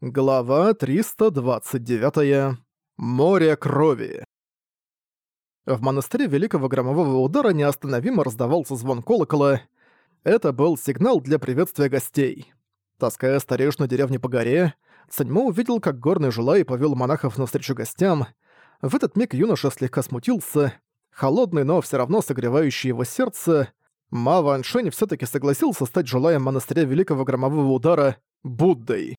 Глава 329. Море крови. В монастыре Великого Громового Удара неостановимо раздавался звон колокола. Это был сигнал для приветствия гостей. Таская старейшину деревни по горе, Саньмо увидел, как горный Жулай повел монахов навстречу гостям. В этот миг юноша слегка смутился. Холодный, но все равно согревающий его сердце, Ма Ваншень все таки согласился стать Жулаем монастыря Великого Громового Удара Буддой.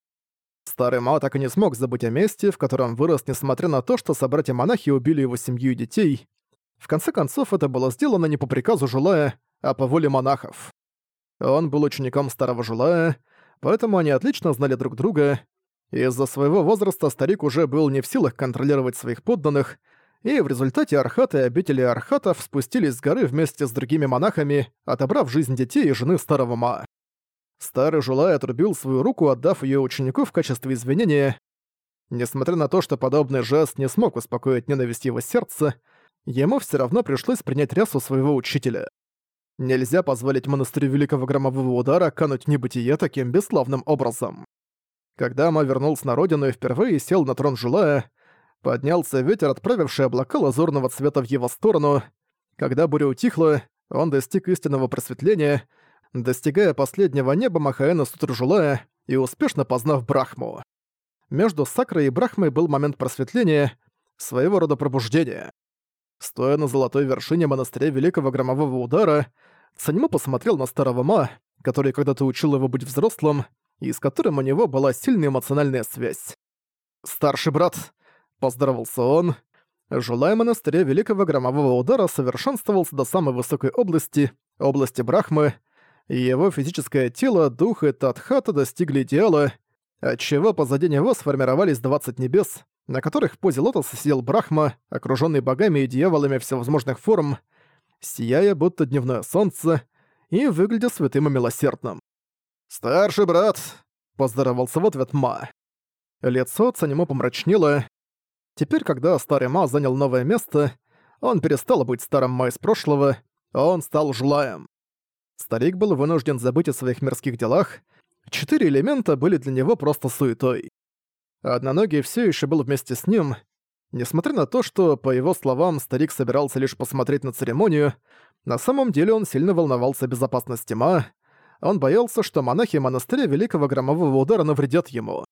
Старый Мао так и не смог забыть о месте, в котором вырос, несмотря на то, что собратья-монахи убили его семью и детей. В конце концов, это было сделано не по приказу Жулая, а по воле монахов. Он был учеником старого Жулая, поэтому они отлично знали друг друга. Из-за своего возраста старик уже был не в силах контролировать своих подданных, и в результате Архаты и обители Архатов спустились с горы вместе с другими монахами, отобрав жизнь детей и жены старого Ма. Старый Жулай отрубил свою руку, отдав ее ученику в качестве извинения. Несмотря на то, что подобный жест не смог успокоить ненависть его сердца, ему все равно пришлось принять рясу своего учителя. Нельзя позволить монастырю Великого Громового Удара кануть небытие таким бесславным образом. Когда Ма вернулся на родину и впервые сел на трон Жулая, поднялся ветер, отправивший облака лазурного цвета в его сторону. Когда буря утихла, он достиг истинного просветления — достигая последнего неба Махаэна Сутружулая и успешно познав Брахму. Между Сакрой и Брахмой был момент просветления, своего рода пробуждения. Стоя на золотой вершине монастыря Великого Громового Удара, Цаньму посмотрел на старого Ма, который когда-то учил его быть взрослым, и с которым у него была сильная эмоциональная связь. «Старший брат», — поздоровался он, Жулай монастыря Великого Громового Удара совершенствовался до самой высокой области, области Брахмы, его физическое тело, дух и Татхата достигли идеала, отчего позади него сформировались 20 небес, на которых в позе лотоса сидел Брахма, окружённый богами и дьяволами всевозможных форм, сияя будто дневное солнце и выглядя святым и милосердным. «Старший брат!» — поздоровался в ответ Ма. Лицо Цанимо помрачнело. Теперь, когда старый Ма занял новое место, он перестал быть старым Ма из прошлого, он стал Жлаем. Старик был вынужден забыть о своих мирских делах. Четыре элемента были для него просто суетой. Одноногий все еще был вместе с ним. Несмотря на то, что, по его словам, старик собирался лишь посмотреть на церемонию, на самом деле он сильно волновался о безопасности Ма. Он боялся, что монахи монастыря Великого Громового Удара навредят ему.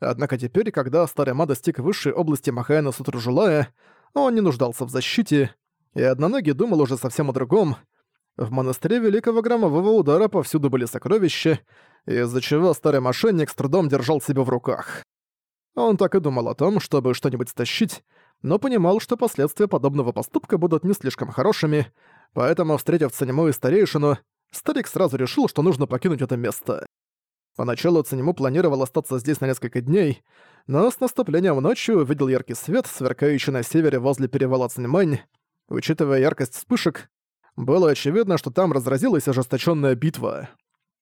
Однако теперь, когда старый Ма достиг высшей области Махаяна Сутружулая, он не нуждался в защите, и Одноногий думал уже совсем о другом — в монастыре Великого Громового Удара повсюду были сокровища, из-за чего старый мошенник с трудом держал себя в руках. Он так и думал о том, чтобы что-нибудь стащить, но понимал, что последствия подобного поступка будут не слишком хорошими, поэтому, встретив Цанему и старейшину, старик сразу решил, что нужно покинуть это место. Поначалу Цанему планировал остаться здесь на несколько дней, но с наступлением ночи увидел яркий свет, сверкающий на севере возле перевала Цанемань. Учитывая яркость вспышек, было очевидно, что там разразилась ожесточенная битва.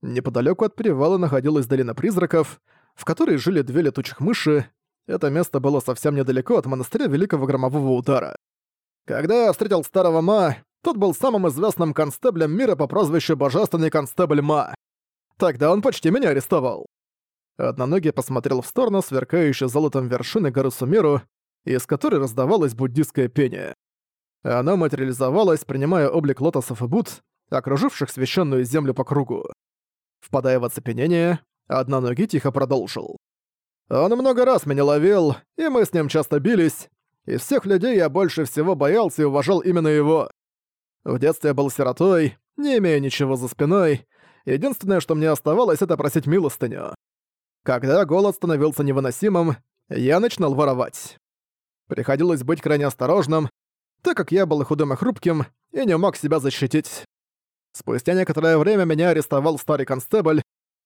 Неподалеку от перевала находилась долина призраков, в которой жили две летучих мыши. Это место было совсем недалеко от монастыря Великого Громового Удара. Когда я встретил старого Ма, тот был самым известным констеблем мира по прозвищу Божественный констебль Ма. Тогда он почти меня арестовал. Одноногий посмотрел в сторону сверкающей золотом вершины горы Сумеру, из которой раздавалось буддийское пение. Она материализовалась, принимая облик лотосов и буд, окруживших священную землю по кругу. Впадая в оцепенение, одноногий тихо продолжил. «Он много раз меня ловил, и мы с ним часто бились. Из всех людей я больше всего боялся и уважал именно его. В детстве я был сиротой, не имея ничего за спиной. Единственное, что мне оставалось, это просить милостыню. Когда голод становился невыносимым, я начинал воровать. Приходилось быть крайне осторожным, так как я был худым и хрупким и не мог себя защитить. Спустя некоторое время меня арестовал старый констебль.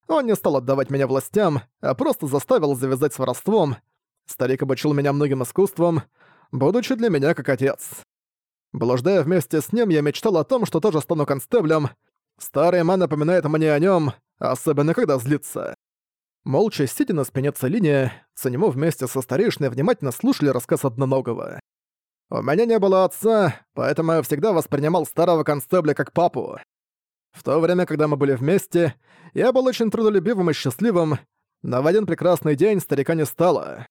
Он не стал отдавать меня властям, а просто заставил завязать с воровством. Старик обучил меня многим искусствам, будучи для меня как отец. Блуждая вместе с ним, я мечтал о том, что тоже стану констеблем. Старый ман напоминает мне о нем, особенно когда злится. Молча сидя на спине Целиния, Цанему вместе со старейшиной внимательно слушали рассказ одноногого. У меня не было отца, поэтому я всегда воспринимал старого констебля как папу. В то время, когда мы были вместе, я был очень трудолюбивым и счастливым, Но в один прекрасный день старика не стало.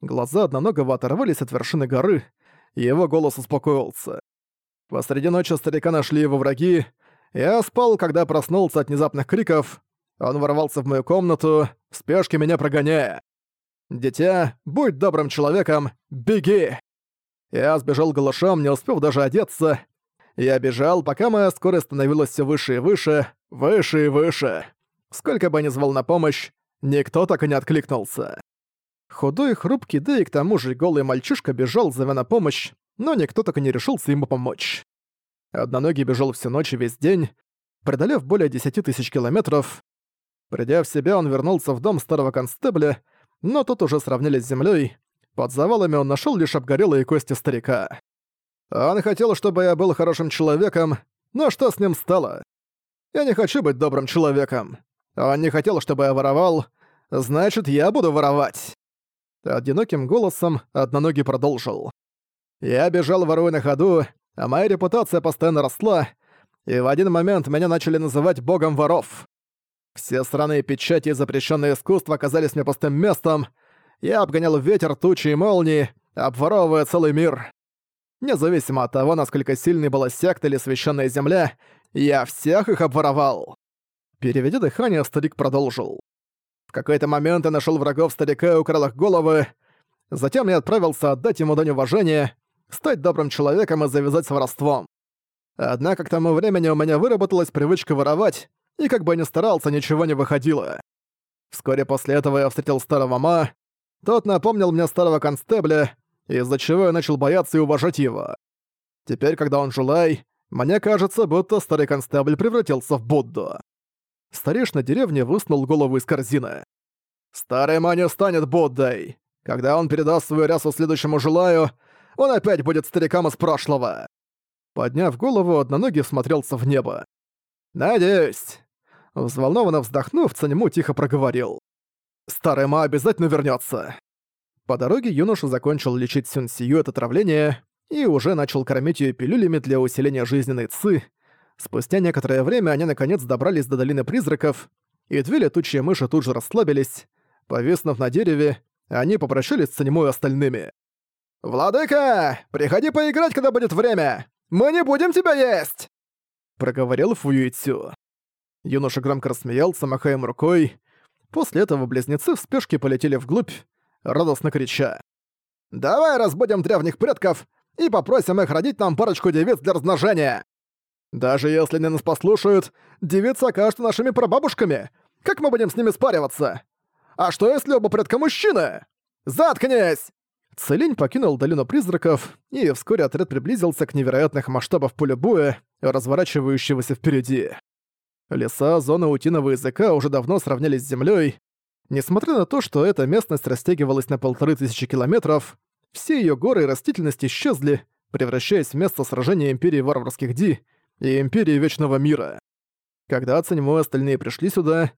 Глаза одноногого оторвались от вершины горы, и его голос успокоился. Посреди ночи старика нашли его враги. Я спал, когда проснулся от внезапных криков. Он ворвался в мою комнату, в спешке меня прогоняя. «Дитя, будь добрым человеком, беги!» Я сбежал голышом, не успев даже одеться. Я бежал, пока моя скорость становилась все выше и выше, выше и выше. Сколько бы ни звал на помощь, никто так и не откликнулся. Худой, хрупкий, да и к тому же голый мальчишка бежал, зовя на помощь, но никто так и не решился ему помочь. Одноногий бежал всю ночь и весь день, преодолев более десяти тысяч километров. Придя в себя, он вернулся в дом старого констебля, но тут уже сравнялись с землей. Под завалами он нашел лишь обгорелые кости старика. Он хотел, чтобы я был хорошим человеком, но что с ним стало? Я не хочу быть добрым человеком. Он не хотел, чтобы я воровал, значит, я буду воровать. Одиноким голосом Одноногий продолжил. Я бежал воруя на ходу, а моя репутация постоянно росла, и в один момент меня начали называть богом воров. Все странные печати и запрещенные искусства оказались мне пустым местом. Я обгонял ветер, тучи и молнии, обворовывая целый мир. Независимо от того, насколько сильной была секта или священная земля, я всех их обворовал. Переведя дыхание, старик продолжил. В какой-то момент я нашел врагов старика и украл их головы. Затем я отправился отдать ему дань уважения, стать добрым человеком и завязать с воровством. Однако к тому времени у меня выработалась привычка воровать, и как бы ни старался, ничего не выходило. Вскоре после этого я встретил старого Ма. Тот напомнил мне старого констебля, из-за чего я начал бояться и уважать его. Теперь, когда он жулай, мне кажется, будто старый констебль превратился в Будду. Старейшина деревни высунул голову из корзины. «Старый Ма не станет Буддой. Когда он передаст свою рясу следующему желаю, он опять будет стариком из прошлого». Подняв голову, одноногий смотрелся в небо. «Надеюсь». Взволнованно вздохнув, Цанему тихо проговорил. «Старый Ма обязательно вернется. По дороге юноша закончил лечить Сюн Сию от отравления и уже начал кормить ее пилюлями для усиления жизненной ци. Спустя некоторое время они наконец добрались до долины призраков, и две летучие мыши тут же расслабились. Повиснув на дереве, они попрощались с Цанему и остальными. «Владыка, приходи поиграть, когда будет время! Мы не будем тебя есть!» Проговорил Фуюйцю. Юноша громко рассмеялся, махая рукой. После этого близнецы в спешке полетели вглубь, радостно крича. «Давай разбудим древних предков и попросим их родить нам парочку девиц для размножения! Даже если они нас послушают, девицы окажутся нашими прабабушками! Как мы будем с ними спариваться? А что если оба предка мужчины? Заткнись!» Целень покинул долину призраков, и вскоре отряд приблизился к невероятных масштабов поля боя, разворачивающегося впереди. Леса, зоны утиного языка уже давно сравнялись с землей. Несмотря на то, что эта местность растягивалась на полторы тысячи километров, все ее горы и растительность исчезли, превращаясь в место сражения Империи Варварских Ди и Империи Вечного Мира. Когда Циньмо и остальные пришли сюда,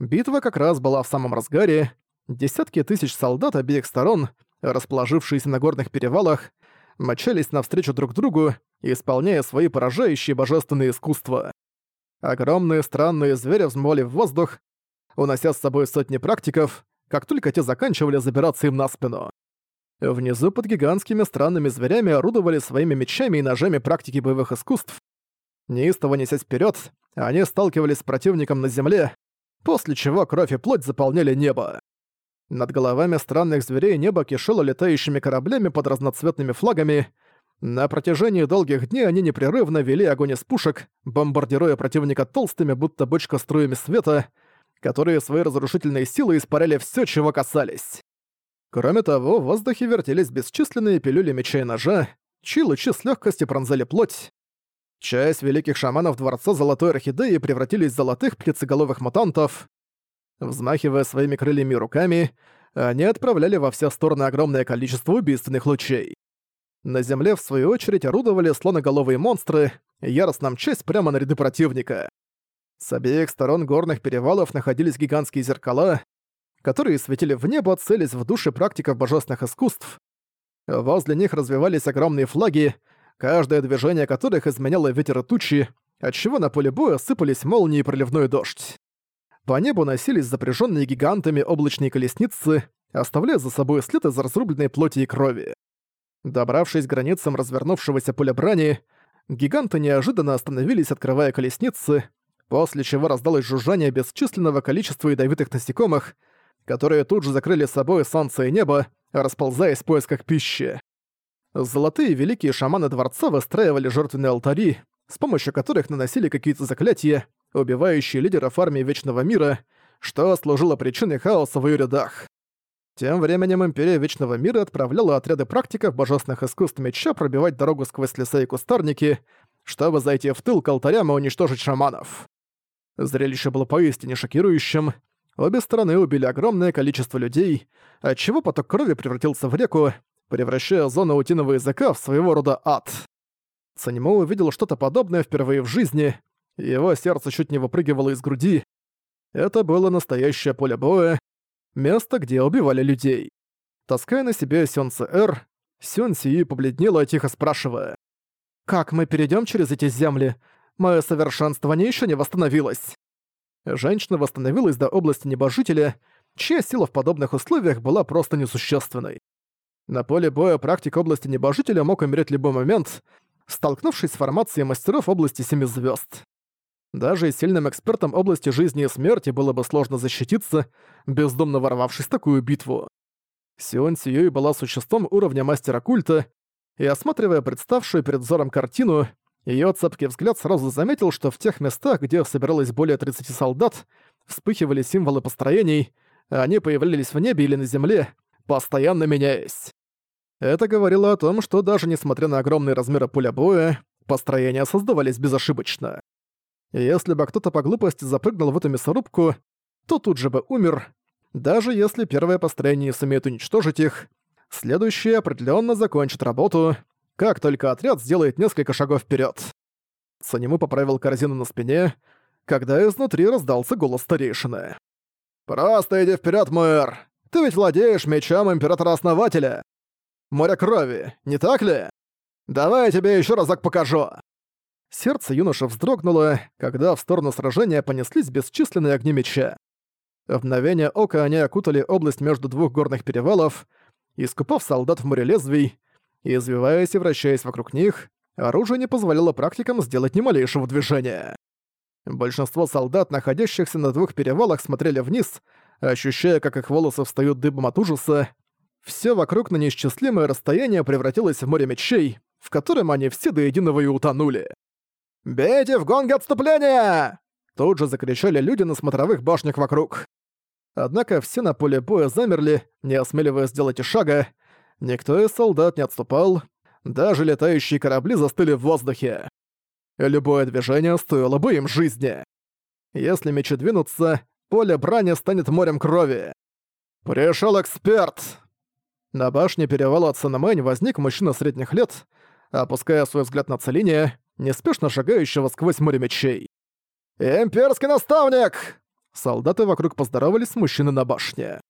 битва как раз была в самом разгаре, десятки тысяч солдат обеих сторон, расположившиеся на горных перевалах, мчались навстречу друг другу, исполняя свои поражающие божественные искусства. Огромные странные звери взмывали в воздух, унося с собой сотни практиков, как только те заканчивали забираться им на спину. Внизу под гигантскими странными зверями орудовали своими мечами и ножами практики боевых искусств. Неистово несясь вперед, они сталкивались с противником на земле, после чего кровь и плоть заполняли небо. Над головами странных зверей небо кишело летающими кораблями под разноцветными флагами, на протяжении долгих дней они непрерывно вели огонь из пушек, бомбардируя противника толстыми, будто бочка струями света, которые своей разрушительной силой испаряли все, чего касались. Кроме того, в воздухе вертелись бесчисленные пилюли меча и ножа, чьи лучи с легкостью пронзали плоть. Часть великих шаманов Дворца Золотой Орхидеи превратились в золотых птицеголовых мутантов. Взмахивая своими крыльями и руками, они отправляли во все стороны огромное количество убийственных лучей. На земле, в свою очередь, орудовали слоноголовые монстры, яростно мчась прямо на ряды противника. С обеих сторон горных перевалов находились гигантские зеркала, которые светили в небо, целясь в души практиков божественных искусств. Возле них развивались огромные флаги, каждое движение которых изменяло ветер и тучи, отчего на поле боя сыпались молнии и проливной дождь. По небу носились запряженные гигантами облачные колесницы, оставляя за собой след из разрубленной плоти и крови. Добравшись к границам развернувшегося поля брани, гиганты неожиданно остановились, открывая колесницы, после чего раздалось жужжание бесчисленного количества ядовитых насекомых, которые тут же закрыли собой солнце и небо, расползаясь в поисках пищи. Золотые великие шаманы дворца выстраивали жертвенные алтари, с помощью которых наносили какие-то заклятия, убивающие лидеров армии Вечного Мира, что служило причиной хаоса в ее рядах. Тем временем Империя Вечного Мира отправляла отряды практиков божественных искусств меча пробивать дорогу сквозь леса и кустарники, чтобы зайти в тыл к алтарям и уничтожить шаманов. Зрелище было поистине шокирующим. Обе стороны убили огромное количество людей, отчего поток крови превратился в реку, превращая зону утиного языка в своего рода ад. Санимо увидел что-то подобное впервые в жизни, его сердце чуть не выпрыгивало из груди. Это было настоящее поле боя, место, где убивали людей. Таская на себе Сён Эр, Сён Сии побледнела, тихо спрашивая. «Как мы перейдем через эти земли? Мое совершенствование еще не восстановилось». Женщина восстановилась до области небожителя, чья сила в подобных условиях была просто несущественной. На поле боя практик области небожителя мог умереть в любой момент, столкнувшись с формацией мастеров области Семи Звезд. Даже сильным экспертам области жизни и смерти было бы сложно защититься, бездомно ворвавшись в такую битву. Сион Сиюй была существом уровня мастера культа, и осматривая представшую перед взором картину, её цепкий взгляд сразу заметил, что в тех местах, где собиралось более 30 солдат, вспыхивали символы построений, а они появлялись в небе или на земле, постоянно меняясь. Это говорило о том, что даже несмотря на огромные размеры поля боя, построения создавались безошибочно. Если бы кто-то по глупости запрыгнул в эту мясорубку, то тут же бы умер. Даже если первое построение сумеет уничтожить их, следующее определенно закончит работу, как только отряд сделает несколько шагов вперед. Санему поправил корзину на спине, когда изнутри раздался голос старейшины. «Просто иди вперед, мэр! Ты ведь владеешь мечом Императора-Основателя! Море крови, не так ли? Давай я тебе еще разок покажу!» Сердце юноши вздрогнуло, когда в сторону сражения понеслись бесчисленные огни меча. В мгновение ока они окутали область между двух горных перевалов, искупав солдат в море лезвий, и, извиваясь и вращаясь вокруг них, оружие не позволяло практикам сделать ни малейшего движения. Большинство солдат, находящихся на двух перевалах, смотрели вниз, ощущая, как их волосы встают дыбом от ужаса, все вокруг на неисчислимое расстояние превратилось в море мечей, в котором они все до единого и утонули. «Бейте в гонг отступления!» Тут же закричали люди на смотровых башнях вокруг. Однако все на поле боя замерли, не осмеливаясь сделать и шага. Никто из солдат не отступал. Даже летающие корабли застыли в воздухе. Любое движение стоило бы им жизни. Если мечи двинутся, поле брани станет морем крови. «Пришёл эксперт!» На башне перевала Цинамэнь возник мужчина средних лет, опуская свой взгляд на Целине, неспешно шагающего сквозь море мечей. «Имперский наставник!» Солдаты вокруг поздоровались с мужчиной на башне.